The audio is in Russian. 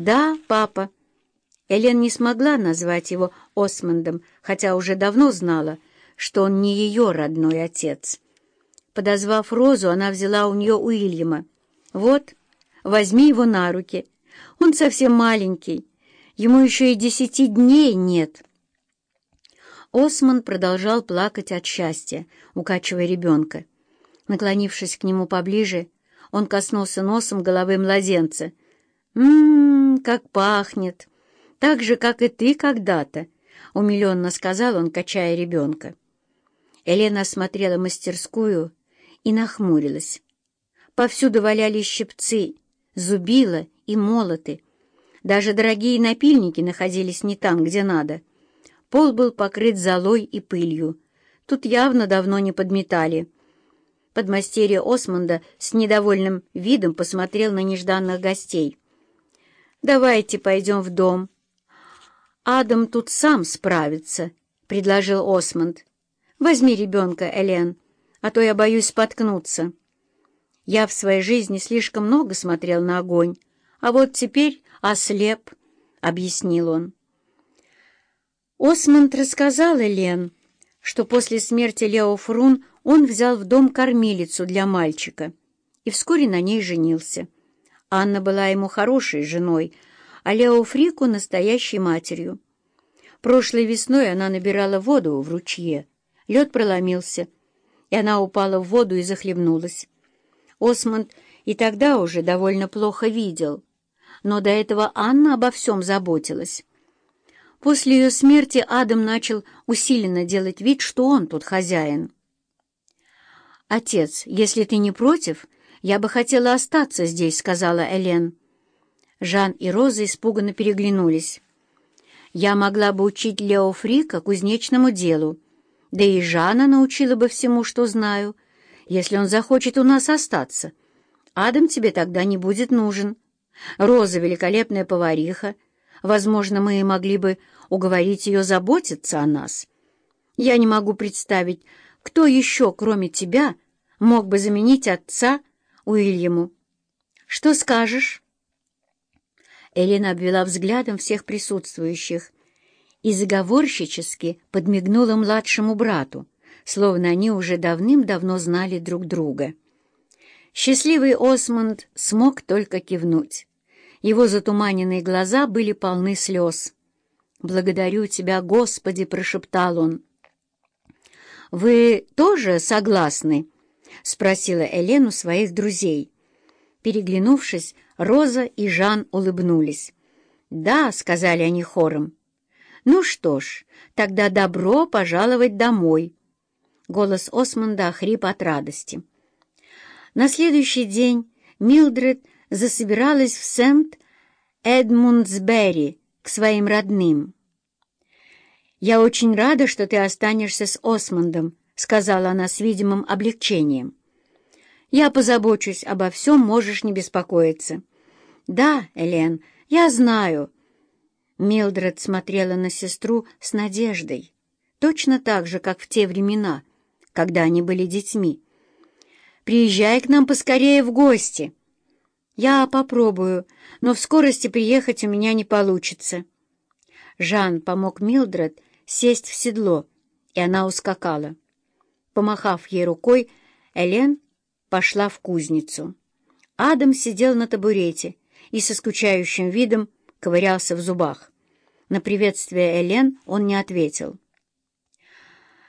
«Да, папа». Элен не смогла назвать его Осмондом, хотя уже давно знала, что он не ее родной отец. Подозвав Розу, она взяла у нее Уильяма. «Вот, возьми его на руки. Он совсем маленький. Ему еще и десяти дней нет». Осман продолжал плакать от счастья, укачивая ребенка. Наклонившись к нему поближе, он коснулся носом головы младенца. «М-м-м, как пахнет! Так же, как и ты когда-то!» — умиленно сказал он, качая ребенка. Елена осмотрела мастерскую и нахмурилась. Повсюду валялись щипцы, зубила и молоты. Даже дорогие напильники находились не там, где надо. Пол был покрыт золой и пылью. Тут явно давно не подметали. Подмастерье Осмонда с недовольным видом посмотрел на нежданных гостей. «Давайте пойдем в дом». «Адам тут сам справится», — предложил Осмонд. «Возьми ребенка, Элен, а то я боюсь споткнуться». Я в своей жизни слишком много смотрел на огонь, а вот теперь ослеп, — объяснил он. Осмонд рассказал Элен, что после смерти Лео Фрун он взял в дом кормилицу для мальчика и вскоре на ней женился. Анна была ему хорошей женой, а Лео Фрику — настоящей матерью. Прошлой весной она набирала воду в ручье. Лед проломился, и она упала в воду и захлебнулась. Осмонд и тогда уже довольно плохо видел, но до этого Анна обо всем заботилась. После ее смерти Адам начал усиленно делать вид, что он тут хозяин. «Отец, если ты не против, я бы хотела остаться здесь», — сказала Элен. Жан и Роза испуганно переглянулись. «Я могла бы учить Лео Фрика кузнечному делу, да и Жана научила бы всему, что знаю, если он захочет у нас остаться. Адам тебе тогда не будет нужен. Роза — великолепная повариха. Возможно, мы могли бы уговорить ее заботиться о нас. Я не могу представить, кто еще, кроме тебя, мог бы заменить отца Уильяму. Что скажешь?» Элена обвела взглядом всех присутствующих и заговорщически подмигнула младшему брату, словно они уже давным-давно знали друг друга. Счастливый Осмонд смог только кивнуть. Его затуманенные глаза были полны слез. «Благодарю тебя, Господи!» — прошептал он. «Вы тоже согласны?» — спросила Элену своих друзей. Переглянувшись, Роза и Жан улыбнулись. «Да», — сказали они хором. «Ну что ж, тогда добро пожаловать домой». Голос Осмонда охрип от радости. На следующий день Милдред засобиралась в Сент-Эдмундсбери к своим родным. «Я очень рада, что ты останешься с Осмондом», — сказала она с видимым облегчением. «Я позабочусь обо всем, можешь не беспокоиться». «Да, Элен, я знаю». Милдред смотрела на сестру с надеждой, точно так же, как в те времена, когда они были детьми. «Приезжай к нам поскорее в гости». «Я попробую, но в скорости приехать у меня не получится». Жан помог Милдред сесть в седло, и она ускакала. Помахав ей рукой, Элен пошла в кузницу. Адам сидел на табурете и со скучающим видом ковырялся в зубах. На приветствие Элен он не ответил.